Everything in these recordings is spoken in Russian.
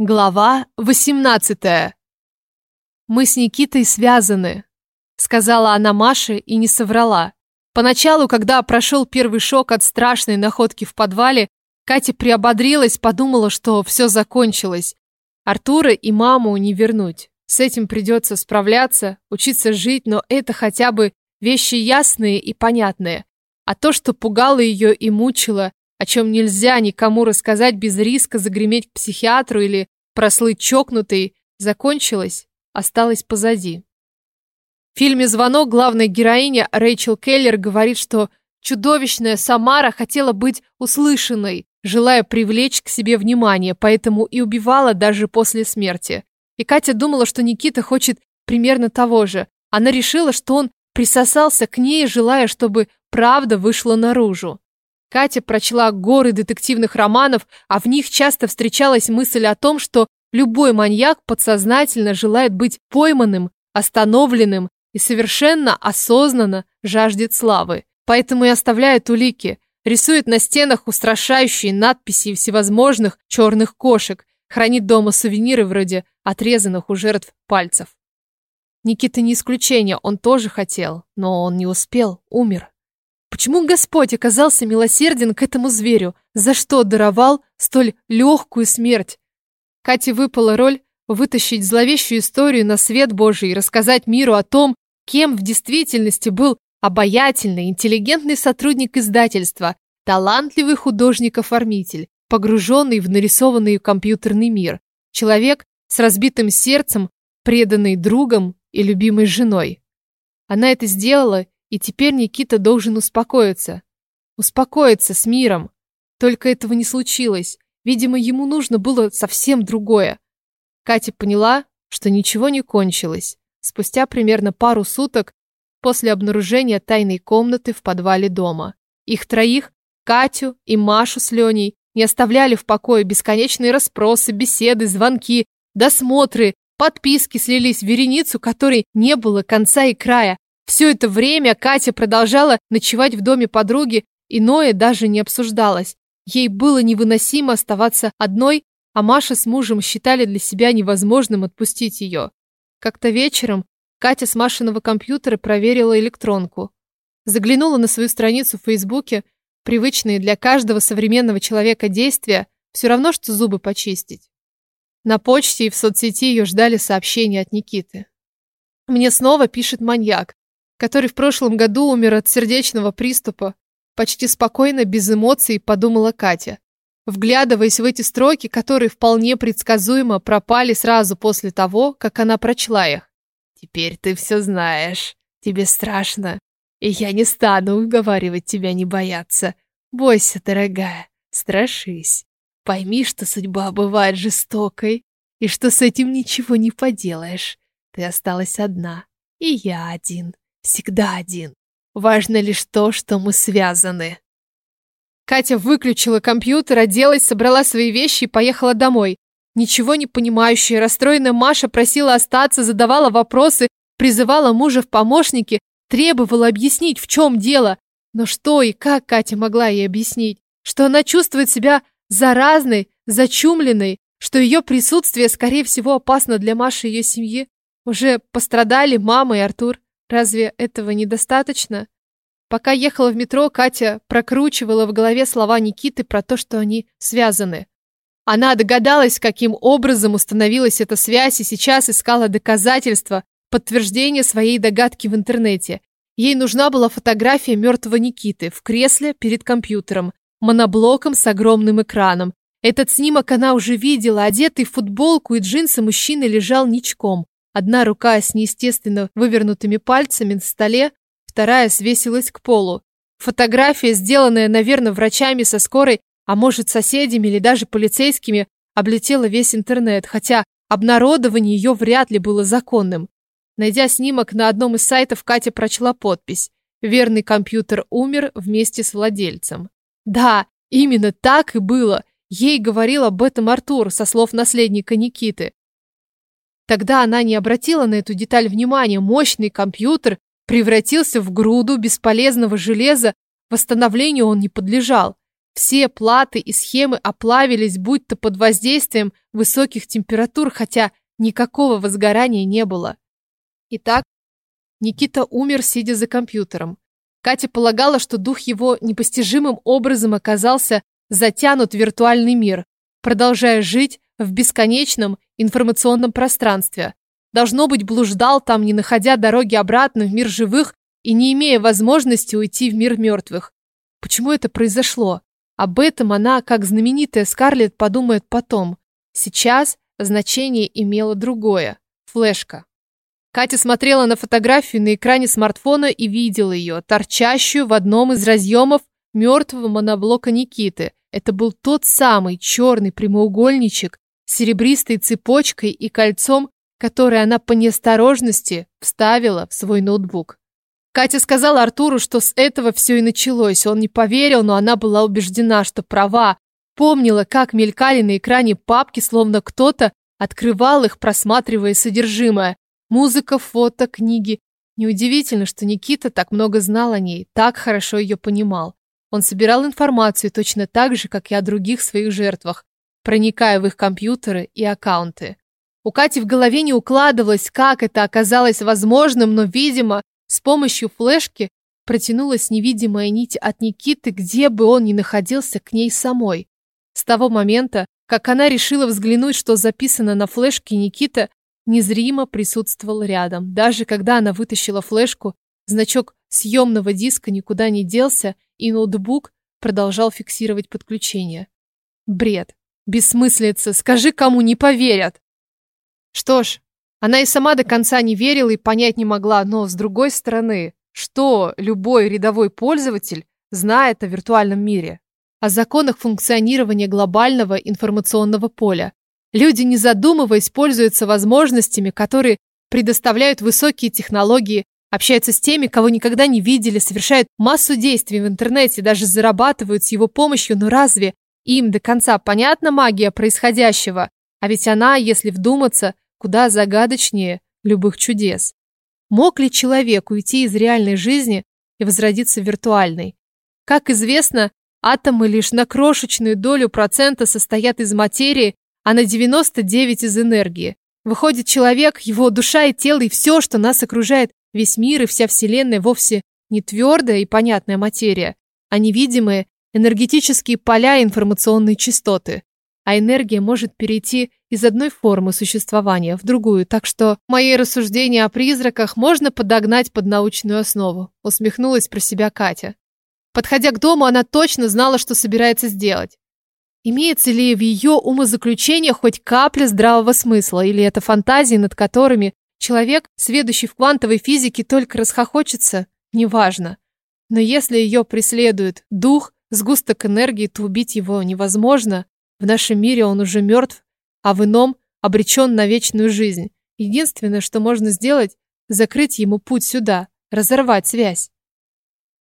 Глава 18. Мы с Никитой связаны, сказала она Маше и не соврала. Поначалу, когда прошел первый шок от страшной находки в подвале, Катя приободрилась, подумала, что все закончилось. Артура и маму не вернуть. С этим придется справляться, учиться жить, но это хотя бы вещи ясные и понятные. А то, что пугало ее и мучило, о чем нельзя никому рассказать без риска загреметь к психиатру или прослыть чокнутой, закончилось, осталось позади. В фильме «Звонок» главная героиня Рэйчел Келлер говорит, что чудовищная Самара хотела быть услышанной, желая привлечь к себе внимание, поэтому и убивала даже после смерти. И Катя думала, что Никита хочет примерно того же. Она решила, что он присосался к ней, желая, чтобы правда вышла наружу. Катя прочла горы детективных романов, а в них часто встречалась мысль о том, что любой маньяк подсознательно желает быть пойманным, остановленным и совершенно осознанно жаждет славы. Поэтому и оставляет улики, рисует на стенах устрашающие надписи всевозможных черных кошек, хранит дома сувениры вроде отрезанных у жертв пальцев. Никита не исключение, он тоже хотел, но он не успел, умер. Почему Господь оказался милосерден к этому зверю? За что даровал столь легкую смерть? Кате выпала роль вытащить зловещую историю на свет Божий и рассказать миру о том, кем в действительности был обаятельный, интеллигентный сотрудник издательства, талантливый художник-оформитель, погруженный в нарисованный компьютерный мир, человек с разбитым сердцем, преданный другом и любимой женой. Она это сделала и теперь Никита должен успокоиться. Успокоиться с миром. Только этого не случилось. Видимо, ему нужно было совсем другое. Катя поняла, что ничего не кончилось. Спустя примерно пару суток после обнаружения тайной комнаты в подвале дома. Их троих, Катю и Машу с Леней, не оставляли в покое бесконечные расспросы, беседы, звонки, досмотры, подписки слились в вереницу, которой не было конца и края. Все это время Катя продолжала ночевать в доме подруги, иное даже не обсуждалось. Ей было невыносимо оставаться одной, а Маша с мужем считали для себя невозможным отпустить ее. Как-то вечером Катя с Машиного компьютера проверила электронку. Заглянула на свою страницу в Фейсбуке, привычные для каждого современного человека действия, все равно, что зубы почистить. На почте и в соцсети ее ждали сообщения от Никиты. Мне снова пишет маньяк который в прошлом году умер от сердечного приступа, почти спокойно, без эмоций, подумала Катя, вглядываясь в эти строки, которые вполне предсказуемо пропали сразу после того, как она прочла их. «Теперь ты все знаешь. Тебе страшно, и я не стану уговаривать тебя не бояться. Бойся, дорогая, страшись. Пойми, что судьба бывает жестокой, и что с этим ничего не поделаешь. Ты осталась одна, и я один всегда один. Важно лишь то, что мы связаны. Катя выключила компьютер, оделась, собрала свои вещи и поехала домой. Ничего не понимающая, расстроенная Маша просила остаться, задавала вопросы, призывала мужа в помощники, требовала объяснить, в чем дело. Но что и как Катя могла ей объяснить? Что она чувствует себя заразной, зачумленной, что ее присутствие, скорее всего, опасно для Маши и ее семьи. Уже пострадали мама и Артур. Разве этого недостаточно? Пока ехала в метро, Катя прокручивала в голове слова Никиты про то, что они связаны. Она догадалась, каким образом установилась эта связь и сейчас искала доказательства, подтверждение своей догадки в интернете. Ей нужна была фотография мертвого Никиты в кресле перед компьютером, моноблоком с огромным экраном. Этот снимок она уже видела, одетый в футболку и джинсы мужчина лежал ничком. Одна рука с неестественно вывернутыми пальцами на столе, вторая свесилась к полу. Фотография, сделанная, наверное, врачами со скорой, а может, соседями или даже полицейскими, облетела весь интернет, хотя обнародование ее вряд ли было законным. Найдя снимок на одном из сайтов, Катя прочла подпись. Верный компьютер умер вместе с владельцем. Да, именно так и было. Ей говорил об этом Артур со слов наследника Никиты. Тогда она не обратила на эту деталь внимания. Мощный компьютер превратился в груду бесполезного железа, восстановлению он не подлежал. Все платы и схемы оплавились, будто под воздействием высоких температур, хотя никакого возгорания не было. Итак, Никита умер, сидя за компьютером. Катя полагала, что дух его непостижимым образом оказался затянут в виртуальный мир, продолжая жить в бесконечном информационном пространстве. Должно быть, блуждал там, не находя дороги обратно в мир живых и не имея возможности уйти в мир мертвых. Почему это произошло? Об этом она, как знаменитая Скарлетт, подумает потом. Сейчас значение имело другое. Флешка. Катя смотрела на фотографию на экране смартфона и видела ее, торчащую в одном из разъемов мертвого моноблока Никиты. Это был тот самый черный прямоугольничек серебристой цепочкой и кольцом, который она по неосторожности вставила в свой ноутбук. Катя сказала Артуру, что с этого все и началось. Он не поверил, но она была убеждена, что права. Помнила, как мелькали на экране папки, словно кто-то открывал их, просматривая содержимое. Музыка, фото, книги. Неудивительно, что Никита так много знал о ней, так хорошо ее понимал. Он собирал информацию точно так же, как и о других своих жертвах, проникая в их компьютеры и аккаунты. У Кати в голове не укладывалось, как это оказалось возможным, но, видимо, с помощью флешки протянулась невидимая нить от Никиты, где бы он ни находился, к ней самой. С того момента, как она решила взглянуть, что записано на флешке, Никита незримо присутствовал рядом. Даже когда она вытащила флешку, значок съемного диска никуда не делся, и ноутбук продолжал фиксировать подключение. Бред. Бессмыслица. Скажи, кому не поверят. Что ж, она и сама до конца не верила и понять не могла, но с другой стороны, что любой рядовой пользователь знает о виртуальном мире? О законах функционирования глобального информационного поля, Люди, не задумываясь, пользуются возможностями, которые предоставляют высокие технологии, общаются с теми, кого никогда не видели, совершают массу действий в интернете, даже зарабатывают с его помощью, но разве им до конца понятна магия происходящего? А ведь она, если вдуматься, куда загадочнее любых чудес. Мог ли человек уйти из реальной жизни и возродиться в виртуальной? Как известно, атомы лишь на крошечную долю процента состоят из материи, а на 99 из энергии. Выходит, человек, его душа и тело, и все, что нас окружает, весь мир и вся Вселенная вовсе не твердая и понятная материя, а невидимые энергетические поля и информационные частоты. А энергия может перейти из одной формы существования в другую, так что мои рассуждения о призраках можно подогнать под научную основу, усмехнулась про себя Катя. Подходя к дому, она точно знала, что собирается сделать. Имеется ли в ее умозаключениях хоть капля здравого смысла, или это фантазии, над которыми человек, сведущий в квантовой физике, только расхохочется? Неважно. Но если ее преследует дух, сгусток энергии, то убить его невозможно. В нашем мире он уже мертв, а в ином обречен на вечную жизнь. Единственное, что можно сделать, закрыть ему путь сюда, разорвать связь.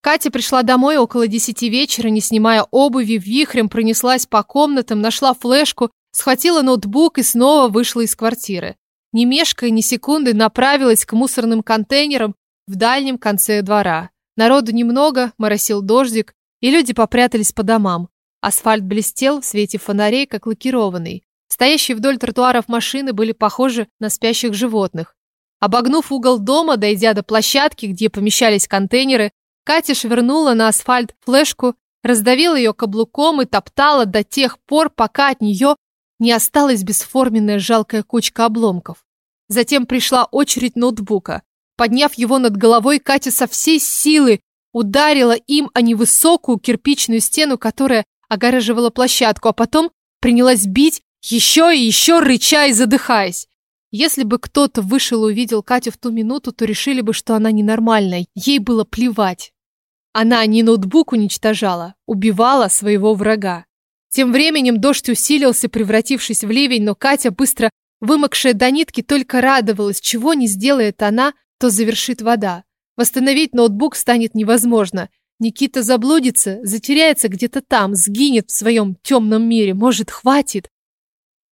Катя пришла домой около десяти вечера, не снимая обуви, вихрем пронеслась по комнатам, нашла флешку, схватила ноутбук и снова вышла из квартиры. Не мешкая ни секунды, направилась к мусорным контейнерам в дальнем конце двора. Народу немного, моросил дождик, и люди попрятались по домам. Асфальт блестел в свете фонарей, как лакированный. Стоящие вдоль тротуаров машины были похожи на спящих животных. Обогнув угол дома, дойдя до площадки, где помещались контейнеры, Катя швырнула на асфальт флешку, раздавила ее каблуком и топтала до тех пор, пока от нее не осталась бесформенная жалкая кучка обломков. Затем пришла очередь ноутбука. Подняв его над головой, Катя со всей силы ударила им о невысокую кирпичную стену, которая огораживала площадку, а потом принялась бить еще и еще, рыча и задыхаясь. Если бы кто-то вышел и увидел Катю в ту минуту, то решили бы, что она ненормальная. Ей было плевать. Она не ноутбук уничтожала, убивала своего врага. Тем временем дождь усилился, превратившись в ливень, но Катя, быстро вымокшая до нитки, только радовалась, чего не сделает она, то завершит вода. Восстановить ноутбук станет невозможно. Никита заблудится, затеряется где-то там, сгинет в своем темном мире. Может, хватит?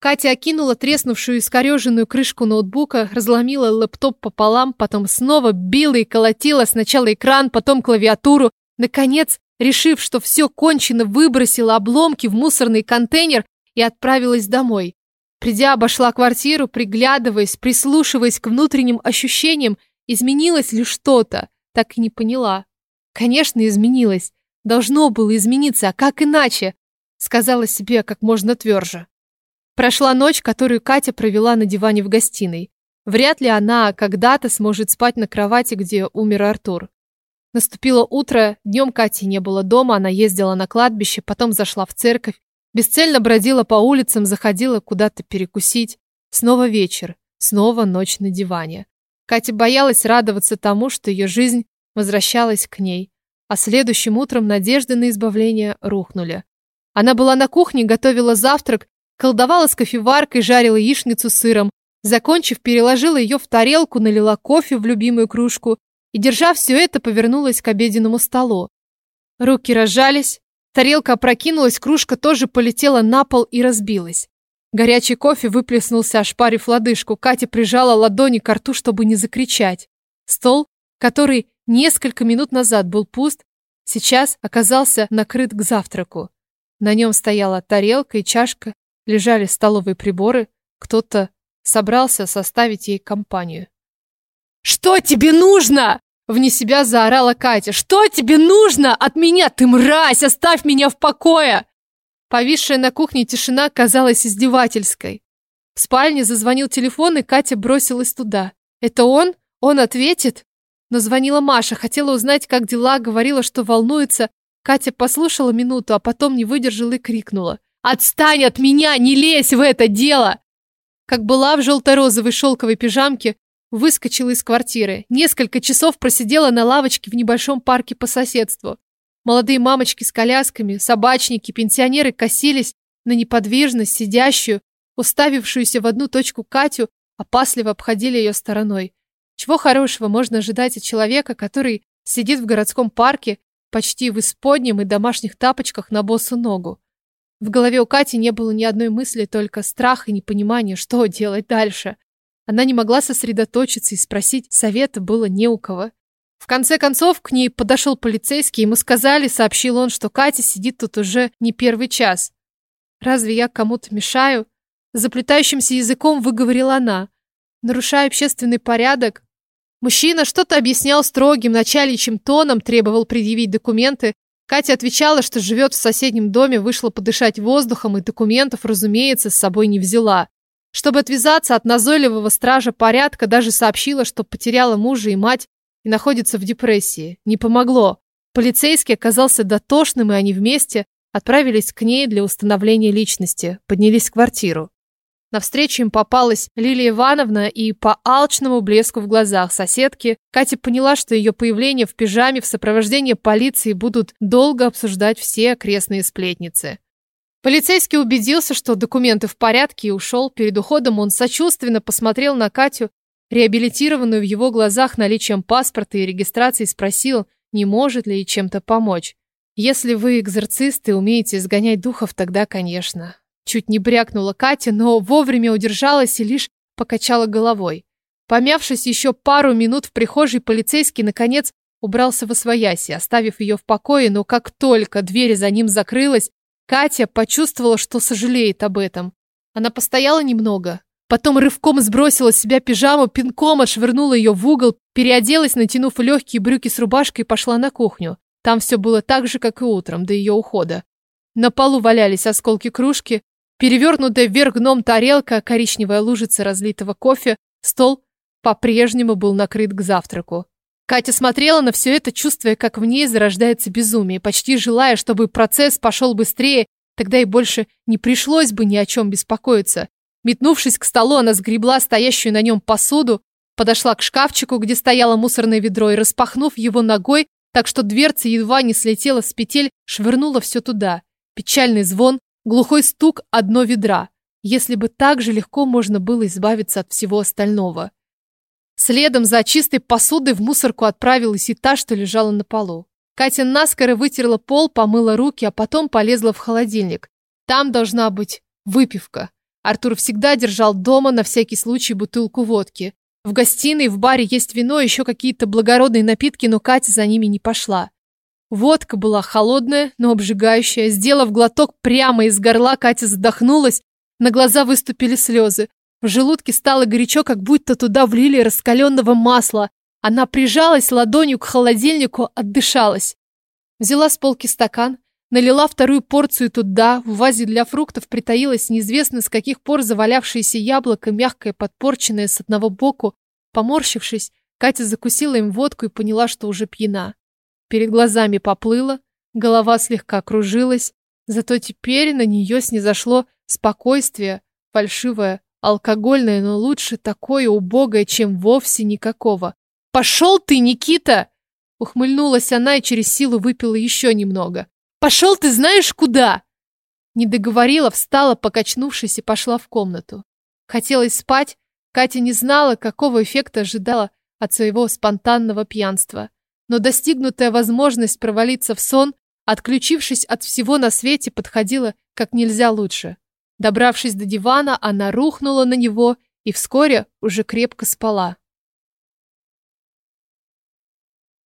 Катя окинула треснувшую искореженную крышку ноутбука, разломила лэптоп пополам, потом снова била и колотила сначала экран, потом клавиатуру. Наконец, решив, что все кончено, выбросила обломки в мусорный контейнер и отправилась домой. Придя, обошла квартиру, приглядываясь, прислушиваясь к внутренним ощущениям, изменилось ли что-то, так и не поняла. Конечно, изменилось. Должно было измениться, а как иначе? Сказала себе как можно тверже. Прошла ночь, которую Катя провела на диване в гостиной. Вряд ли она когда-то сможет спать на кровати, где умер Артур. Наступило утро, днем Кати не было дома, она ездила на кладбище, потом зашла в церковь, бесцельно бродила по улицам, заходила куда-то перекусить. Снова вечер, снова ночь на диване. Катя боялась радоваться тому, что ее жизнь возвращалась к ней, а следующим утром надежды на избавление рухнули. Она была на кухне, готовила завтрак, колдовала с кофеваркой, жарила яичницу с сыром, закончив, переложила ее в тарелку, налила кофе в любимую кружку и, держа все это, повернулась к обеденному столу. Руки разжались, тарелка опрокинулась, кружка тоже полетела на пол и разбилась. Горячий кофе выплеснулся, ошпарив лодыжку. Катя прижала ладони к рту, чтобы не закричать. Стол, который несколько минут назад был пуст, сейчас оказался накрыт к завтраку. На нем стояла тарелка и чашка, лежали столовые приборы. Кто-то собрался составить ей компанию. «Что тебе нужно?» Вне себя заорала Катя. «Что тебе нужно от меня? Ты мразь! Оставь меня в покое!» Повисшая на кухне тишина казалась издевательской. В спальне зазвонил телефон, и Катя бросилась туда. «Это он? Он ответит?» Но звонила Маша, хотела узнать, как дела, говорила, что волнуется. Катя послушала минуту, а потом не выдержала и крикнула. «Отстань от меня! Не лезь в это дело!» Как была в желто-розовой шелковой пижамке, выскочила из квартиры. Несколько часов просидела на лавочке в небольшом парке по соседству. Молодые мамочки с колясками, собачники, пенсионеры косились на неподвижно сидящую, уставившуюся в одну точку Катю, опасливо обходили ее стороной. Чего хорошего можно ожидать от человека, который сидит в городском парке почти в исподнем и домашних тапочках на босу ногу? В голове у Кати не было ни одной мысли, только страх и непонимание, что делать дальше. Она не могла сосредоточиться и спросить совета было не у кого. В конце концов, к ней подошел полицейский, ему сказали, сообщил он, что Катя сидит тут уже не первый час. «Разве я кому-то мешаю?» Заплетающимся языком выговорила она. Нарушая общественный порядок, мужчина что-то объяснял строгим, начальничьим тоном, требовал предъявить документы. Катя отвечала, что живет в соседнем доме, вышла подышать воздухом и документов, разумеется, с собой не взяла. Чтобы отвязаться от назойливого стража порядка, даже сообщила, что потеряла мужа и мать и находится в депрессии. Не помогло. Полицейский оказался дотошным, и они вместе отправились к ней для установления личности, поднялись в квартиру. Навстречу им попалась Лилия Ивановна, и по алчному блеску в глазах соседки Катя поняла, что ее появление в пижаме в сопровождении полиции будут долго обсуждать все окрестные сплетницы. Полицейский убедился, что документы в порядке и ушел. Перед уходом он сочувственно посмотрел на Катю, реабилитированную в его глазах наличием паспорта и регистрации, спросил, не может ли ей чем-то помочь. «Если вы экзорцист и умеете изгонять духов, тогда, конечно». Чуть не брякнула Катя, но вовремя удержалась и лишь покачала головой. Помявшись еще пару минут в прихожей, полицейский, наконец, убрался во свояси, оставив ее в покое, но как только дверь за ним закрылась, Катя почувствовала, что сожалеет об этом. Она постояла немного, потом рывком сбросила с себя пижаму, пинком отшвырнула ее в угол, переоделась, натянув легкие брюки с рубашкой пошла на кухню. Там все было так же, как и утром, до ее ухода. На полу валялись осколки кружки, перевернутая вверх дном тарелка, коричневая лужица разлитого кофе, стол по-прежнему был накрыт к завтраку. Катя смотрела на все это, чувствуя, как в ней зарождается безумие, почти желая, чтобы процесс пошел быстрее, тогда и больше не пришлось бы ни о чем беспокоиться. Метнувшись к столу, она сгребла стоящую на нем посуду, подошла к шкафчику, где стояло мусорное ведро, и, распахнув его ногой, так что дверца едва не слетела с петель, швырнула все туда. Печальный звон, глухой стук, одно ведра. Если бы так же легко можно было избавиться от всего остального. Следом за чистой посудой в мусорку отправилась и та, что лежала на полу. Катя наскоро вытерла пол, помыла руки, а потом полезла в холодильник. Там должна быть выпивка. Артур всегда держал дома на всякий случай бутылку водки. В гостиной, в баре есть вино, еще какие-то благородные напитки, но Катя за ними не пошла. Водка была холодная, но обжигающая. Сделав глоток прямо из горла, Катя задохнулась, на глаза выступили слезы. В желудке стало горячо, как будто туда влили раскаленного масла. Она прижалась ладонью к холодильнику, отдышалась. Взяла с полки стакан, налила вторую порцию туда, в вазе для фруктов притаилась неизвестно с каких пор завалявшееся яблоко, мягкое, подпорченное с одного боку. Поморщившись, Катя закусила им водку и поняла, что уже пьяна. Перед глазами поплыла, голова слегка кружилась, зато теперь на нее снизошло спокойствие, фальшивое, алкогольное, но лучше такое убогое, чем вовсе никакого. «Пошел ты, Никита!» Ухмыльнулась она и через силу выпила еще немного. «Пошел ты знаешь куда!» Не договорила, встала, покачнувшись, и пошла в комнату. Хотелось спать, Катя не знала, какого эффекта ожидала от своего спонтанного пьянства. Но достигнутая возможность провалиться в сон, отключившись от всего на свете, подходила как нельзя лучше. Добравшись до дивана, она рухнула на него и вскоре уже крепко спала.